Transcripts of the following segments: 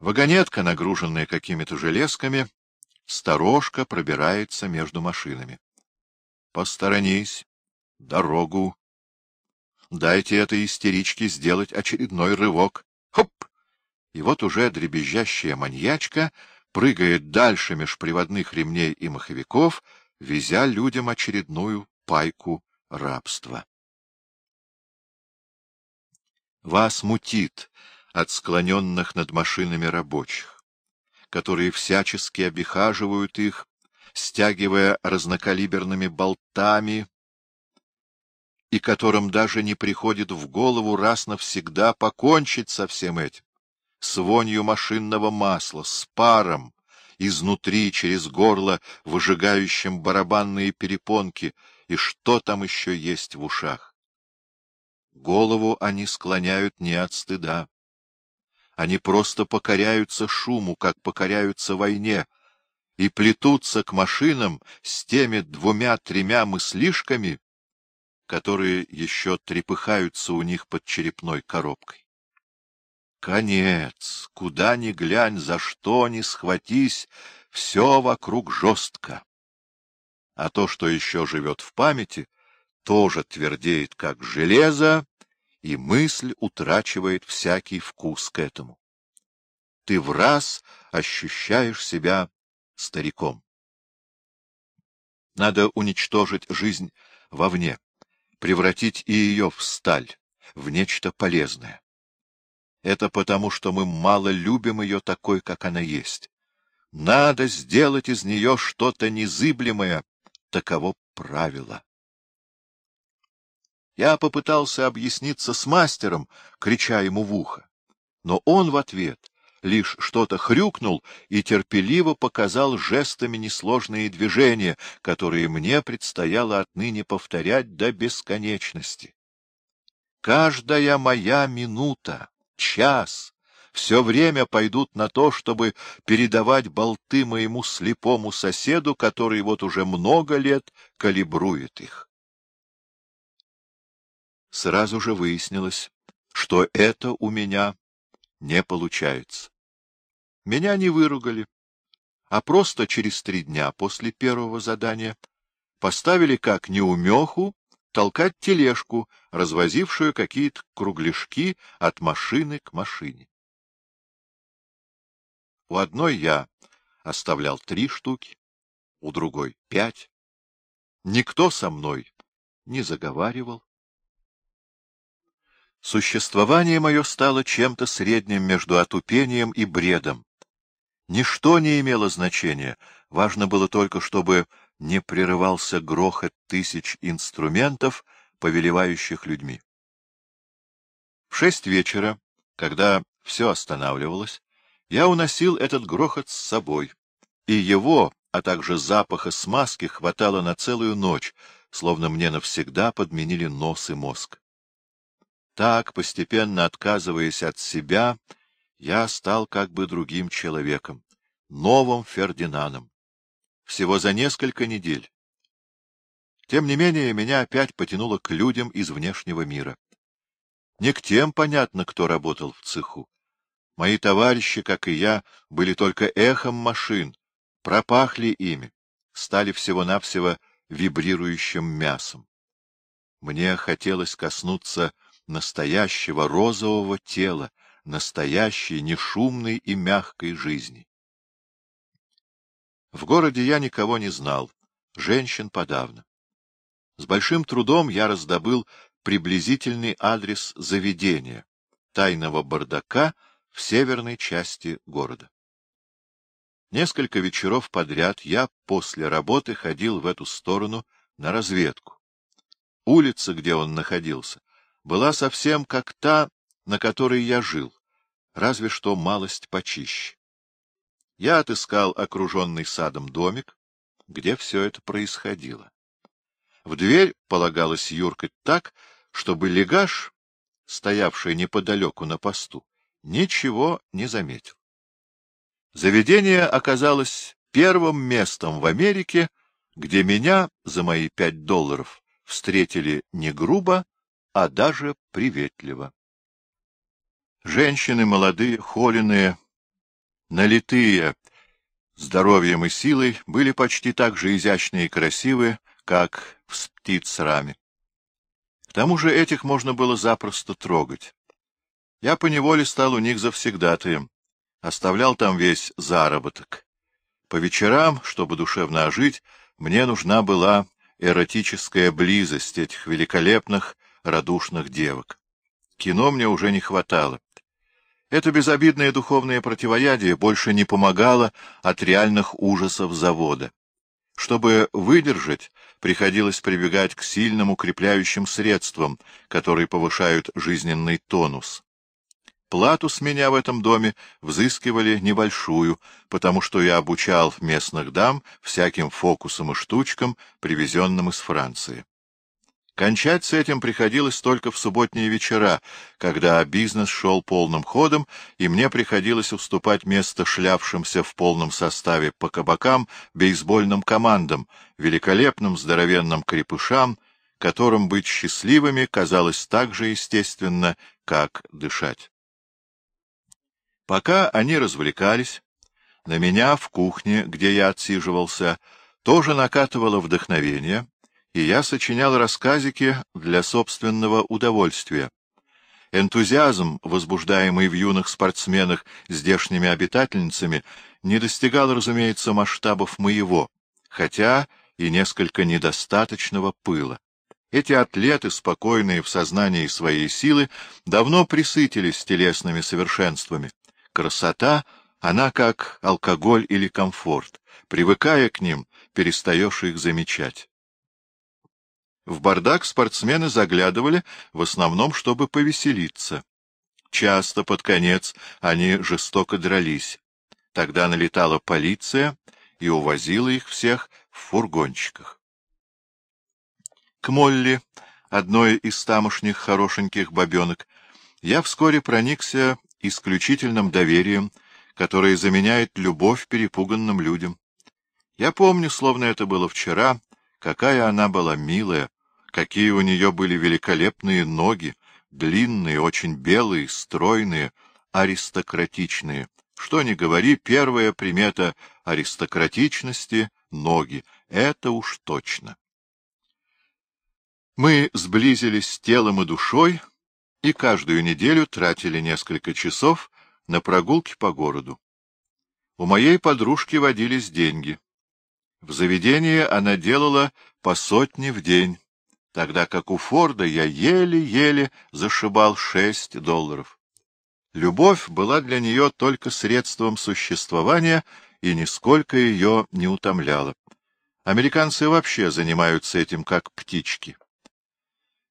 Вагонетка, нагруженная какими-то железками, сторожка пробирается между машинами. Посторонись, дорогу. Дайте этой истеричке сделать очередной рывок. Хоп! И вот уже дребезжащая маньячка прыгает дальше меж приводных ремней и маховиков, везя людям очередную пайку рабства. Вас мутит от склоненных над машинами рабочих, которые всячески обихаживают их, стягивая разнокалиберными болтами, и которым даже не приходит в голову раз навсегда покончить со всем этим, с вонью машинного масла, с паром, изнутри, через горло, выжигающим барабанные перепонки, и что там еще есть в ушах. Голову они склоняют не от стыда. Они просто покоряются шуму, как покоряются войне, и плетутся к машинам с теми двумя-тремя мыслишками, которые еще трепыхаются у них под черепной коробкой. Конец! Куда ни глянь, за что ни схватись, все вокруг жестко. А то, что еще живет в памяти, тоже твердеет, как железо, и мысль утрачивает всякий вкус к этому. Ты в раз ощущаешь себя стариком. Надо уничтожить жизнь вовне, превратить и ее в сталь, в нечто полезное. Это потому, что мы мало любим ее такой, как она есть. Надо сделать из нее что-то незыблемое, таково правило. Я попытался объясниться с мастером, крича ему в ухо, но он в ответ лишь что-то хрюкнул и терпеливо показал жестами несложные движения, которые мне предстояло отныне повторять до бесконечности. Каждая моя минута час, все время пойдут на то, чтобы передавать болты моему слепому соседу, который вот уже много лет калибрует их. Сразу же выяснилось, что это у меня не получается. Меня не выругали, а просто через три дня после первого задания поставили как неумеху толкать тележку, развозившую какие-то кругляшки от машины к машине. У одной я оставлял три штуки, у другой — пять. Никто со мной не заговаривал. Существование мое стало чем-то средним между отупением и бредом. Ничто не имело значения, важно было только, чтобы не прерывался грохот тысяч инструментов, повелевающих людьми. В шесть вечера, когда все останавливалось, я уносил этот грохот с собой, и его, а также запаха смазки хватало на целую ночь, словно мне навсегда подменили нос и мозг. Так, постепенно отказываясь от себя, я стал как бы другим человеком, новым Фердинандом всего за несколько недель. Тем не менее, меня опять потянуло к людям из внешнего мира. Не к тем, понятно, кто работал в цеху. Мои товарищи, как и я, были только эхом машин, пропахли ими, стали всего-навсего вибрирующим мясом. Мне хотелось коснуться настоящего розового тела, настоящей, нешумной и мягкой жизни. В городе я никого не знал, женщин подавно. С большим трудом я раздобыл приблизительный адрес заведения, тайного бардака в северной части города. Несколько вечеров подряд я после работы ходил в эту сторону на разведку. Улица, где он находился, была совсем как та, на которой я жил, разве что малость почище. Я отыскал окруженный садом домик, где все это происходило. В дверь полагалось юркать так, чтобы легаш, стоявший неподалеку на посту, ничего не заметил. Заведение оказалось первым местом в Америке, где меня за мои пять долларов встретили не грубо, а даже приветливо. Женщины молодые, холеные, налитые здоровьем и силой, были почти так же изящны и красивы, как в птиц-раме. К тому же этих можно было запросто трогать. Я поневоле стал у них завсегдатаем, оставлял там весь заработок. По вечерам, чтобы душевно ожить, мне нужна была эротическая близость этих великолепных, радушных девок. Кино мне уже не хватало. Это безобидное духовное противоядие больше не помогало от реальных ужасов завода. Чтобы выдержать, приходилось прибегать к сильным укрепляющим средствам, которые повышают жизненный тонус. Плату с меня в этом доме взыскивали небольшую, потому что я обучал местных дам всяким фокусам и штучкам, привезенным из Франции. Кончать с этим приходилось только в субботние вечера, когда бизнес шел полным ходом, и мне приходилось уступать место шлявшимся в полном составе по кабакам бейсбольным командам, великолепным здоровенным крепышам, которым быть счастливыми казалось так же естественно, как дышать. Пока они развлекались, на меня в кухне, где я отсиживался, тоже накатывало вдохновение, и я сочинял рассказики для собственного удовольствия. Энтузиазм, возбуждаемый в юных спортсменах здешними обитательницами, не достигал, разумеется, масштабов моего, хотя и несколько недостаточного пыла. Эти атлеты, спокойные в сознании своей силы, давно присытились телесными совершенствами. Красота, она как алкоголь или комфорт. Привыкая к ним, перестаешь их замечать. В бардак спортсмены заглядывали в основном, чтобы повеселиться. Часто под конец они жестоко дрались. Тогда налетала полиция и увозила их всех в фургончиках. К Молли, одной из тамошних хорошеньких бабенок, я вскоре проникся исключительным доверием, которое заменяет любовь перепуганным людям. Я помню, словно это было вчера, какая она была милая, какие у нее были великолепные ноги, длинные, очень белые, стройные, аристократичные. Что ни говори, первая примета аристократичности — ноги. Это уж точно. Мы сблизились с телом и душой, и каждую неделю тратили несколько часов на прогулки по городу. У моей подружки водились деньги. В заведении она делала по сотне в день, тогда как у Форда я еле-еле зашибал шесть долларов. Любовь была для нее только средством существования и нисколько ее не утомляла. Американцы вообще занимаются этим как птички.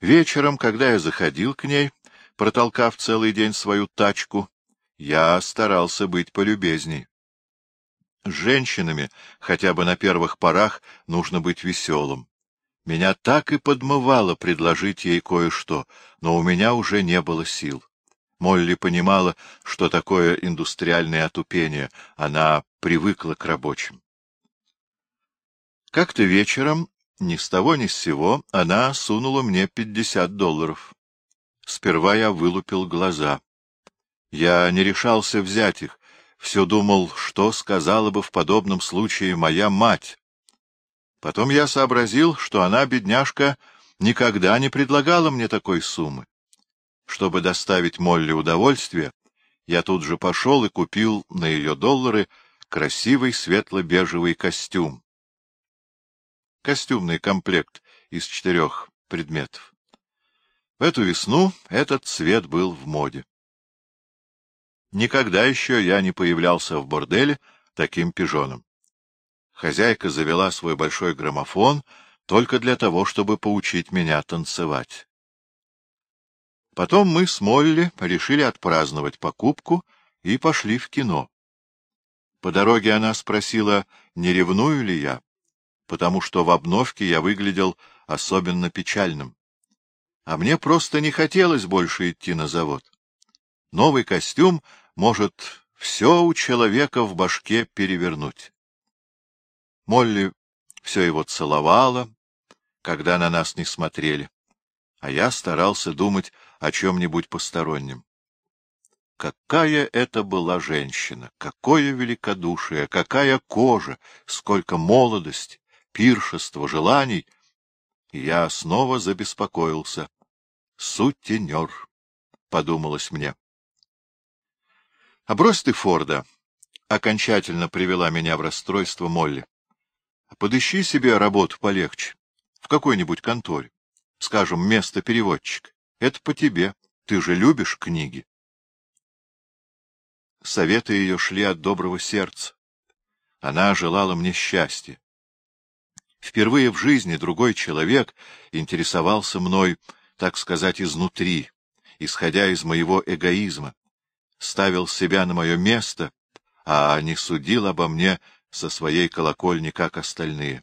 Вечером, когда я заходил к ней, протолкав целый день свою тачку, я старался быть полюбезней. С женщинами, хотя бы на первых порах, нужно быть веселым. Меня так и подмывало предложить ей кое-что, но у меня уже не было сил. Молли понимала, что такое индустриальное отупение, она привыкла к рабочим. Как-то вечером ни с того ни с сего она сунула мне пятьдесят долларов. Сперва я вылупил глаза. Я не решался взять их, все думал, что сказала бы в подобном случае моя мать. Потом я сообразил, что она, бедняжка, никогда не предлагала мне такой суммы. Чтобы доставить Молли удовольствие, я тут же пошел и купил на ее доллары красивый светло-бежевый костюм костюмный комплект из четырех предметов. В эту весну этот цвет был в моде. Никогда еще я не появлялся в борделе таким пижоном. Хозяйка завела свой большой граммофон только для того, чтобы поучить меня танцевать. Потом мы с Молли решили отпраздновать покупку и пошли в кино. По дороге она спросила, не ревную ли я потому что в обновке я выглядел особенно печальным. А мне просто не хотелось больше идти на завод. Новый костюм может все у человека в башке перевернуть. Молли все его целовала, когда на нас не смотрели, а я старался думать о чем-нибудь постороннем. Какая это была женщина, какое великодушие, какая кожа, сколько молодости, пиршества, желаний! Я снова забеспокоился. Сутенер, — подумалось мне. А брось ты Форда, — окончательно привела меня в расстройство Молли. Подыщи себе работу полегче, в какой-нибудь конторе, скажем, место переводчика. Это по тебе, ты же любишь книги. Советы ее шли от доброго сердца. Она желала мне счастья. Впервые в жизни другой человек интересовался мной, так сказать, изнутри, исходя из моего эгоизма, ставил себя на мое место, а не судил обо мне со своей колокольни, как остальные.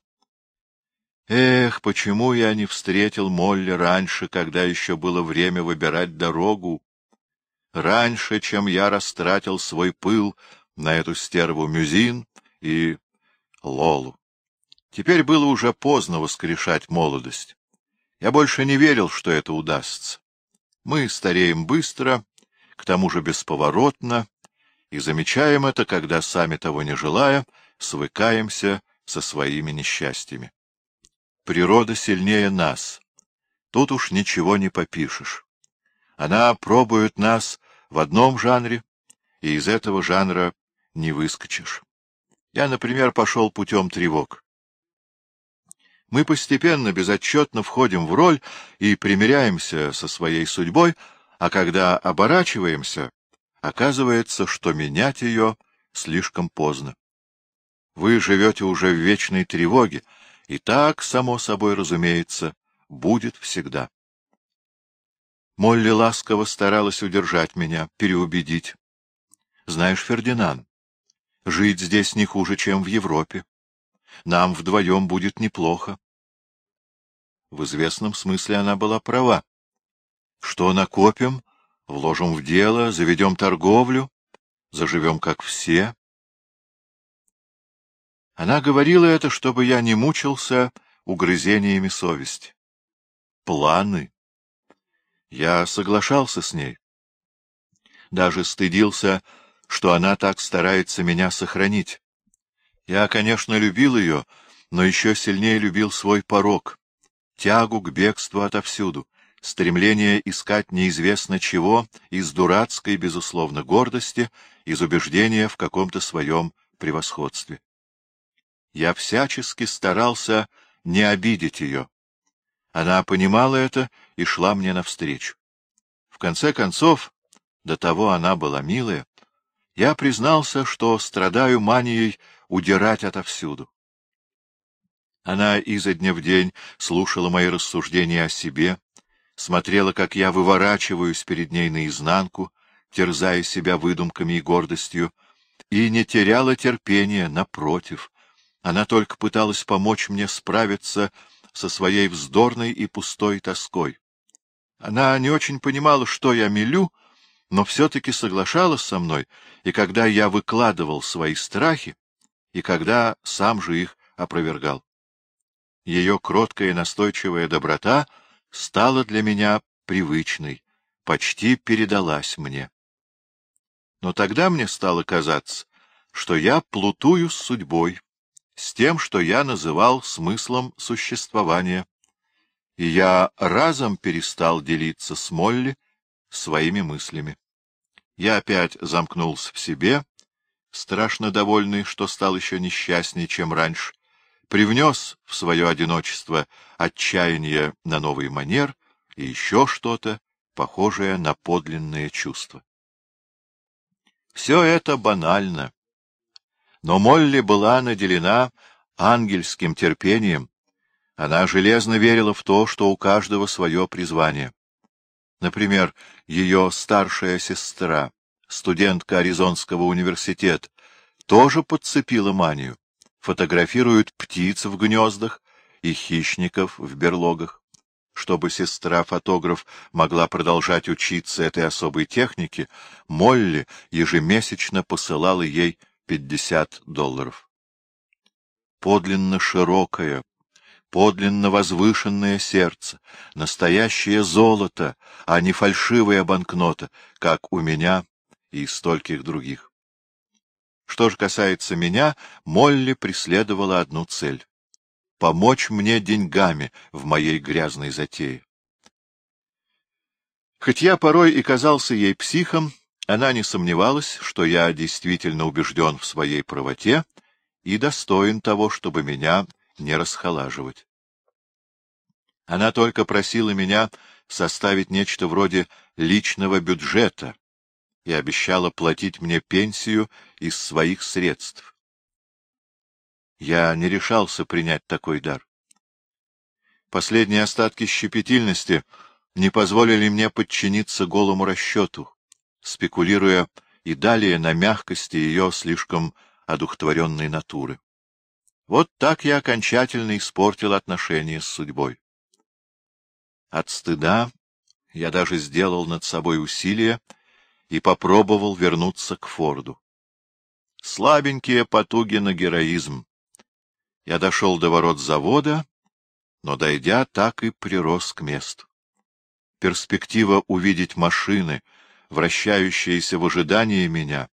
Эх, почему я не встретил Молли раньше, когда еще было время выбирать дорогу? раньше, чем я растратил свой пыл на эту стерву Мюзин и Лолу. Теперь было уже поздно воскрешать молодость. Я больше не верил, что это удастся. Мы стареем быстро, к тому же бесповоротно, и замечаем это, когда, сами того не желая, свыкаемся со своими несчастьями. Природа сильнее нас. Тут уж ничего не попишешь. Она пробует нас в одном жанре, и из этого жанра не выскочишь. Я, например, пошел путем тревог. Мы постепенно, безотчетно входим в роль и примиряемся со своей судьбой, а когда оборачиваемся, оказывается, что менять ее слишком поздно. Вы живете уже в вечной тревоге, и так, само собой разумеется, будет всегда. Молли ласково старалась удержать меня, переубедить. Знаешь, Фердинанд, жить здесь не хуже, чем в Европе. Нам вдвоем будет неплохо. В известном смысле она была права. Что накопим, вложим в дело, заведем торговлю, заживем как все. Она говорила это, чтобы я не мучился угрызениями совести. Планы. Я соглашался с ней. Даже стыдился, что она так старается меня сохранить. Я, конечно, любил ее, но еще сильнее любил свой порог, тягу к бегству отовсюду, стремление искать неизвестно чего из дурацкой, безусловно, гордости, из убеждения в каком-то своем превосходстве. Я всячески старался не обидеть ее, она понимала это и шла мне навстречу. В конце концов, до того она была милая, я признался, что страдаю манией удирать отовсюду. Она изо дня в день слушала мои рассуждения о себе, смотрела, как я выворачиваюсь перед ней наизнанку, терзая себя выдумками и гордостью, и не теряла терпения, напротив. Она только пыталась помочь мне справиться со своей вздорной и пустой тоской. Она не очень понимала, что я мелю, но все-таки соглашалась со мной, и когда я выкладывал свои страхи, и когда сам же их опровергал. Ее кроткая и настойчивая доброта стала для меня привычной, почти передалась мне. Но тогда мне стало казаться, что я плутую с судьбой, с тем, что я называл смыслом существования, и я разом перестал делиться с Молли своими мыслями. Я опять замкнулся в себе, страшно довольный, что стал еще несчастнее, чем раньше, привнес в свое одиночество отчаяние на новый манер и еще что-то, похожее на подлинное чувство. Все это банально, но Молли была наделена ангельским терпением. Она железно верила в то, что у каждого свое призвание. Например, ее старшая сестра, студентка Аризонского университета, тоже подцепила манию. Фотографирует птиц в гнездах и хищников в берлогах. Чтобы сестра-фотограф могла продолжать учиться этой особой технике, Молли ежемесячно посылала ей пятьдесят долларов. Подлинно широкое, подлинно возвышенное сердце, настоящее золото, а не фальшивая банкнота, как у меня и стольких других. Что же касается меня, Молли преследовала одну цель — помочь мне деньгами в моей грязной затее. Хоть я порой и казался ей психом, она не сомневалась, что я действительно убежден в своей правоте и достоин того, чтобы меня не расхолаживать. Она только просила меня составить нечто вроде личного бюджета и обещала платить мне пенсию из своих средств. Я не решался принять такой дар. Последние остатки щепетильности не позволили мне подчиниться голому расчету, спекулируя и далее на мягкости ее слишком одухотворенной натуры. Вот так я окончательно испортил отношения с судьбой. От стыда я даже сделал над собой усилие и попробовал вернуться к Форду. Слабенькие потуги на героизм. Я дошел до ворот завода, но, дойдя, так и прирос к месту. Перспектива увидеть машины, вращающиеся в ожидании меня,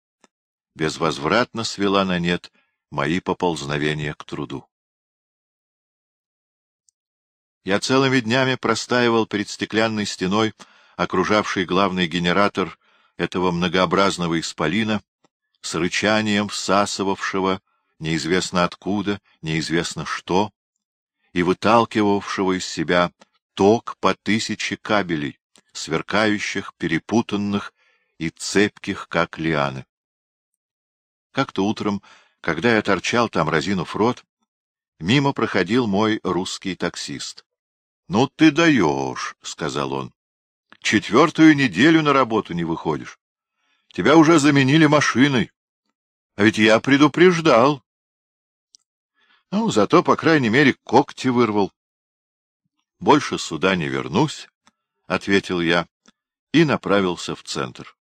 безвозвратно свела на нет мои поползновения к труду. Я целыми днями простаивал перед стеклянной стеной, окружавшей главный генератор этого многообразного исполина, с рычанием всасывавшего неизвестно откуда, неизвестно что, и выталкивавшего из себя ток по тысяче кабелей, сверкающих, перепутанных и цепких, как лианы. Как-то утром, когда я торчал там, разинув рот, мимо проходил мой русский таксист. — Ну ты даешь, — сказал он. — Четвертую неделю на работу не выходишь. Тебя уже заменили машиной. А ведь я предупреждал. Ну, зато, по крайней мере, когти вырвал. — Больше сюда не вернусь, — ответил я и направился в центр.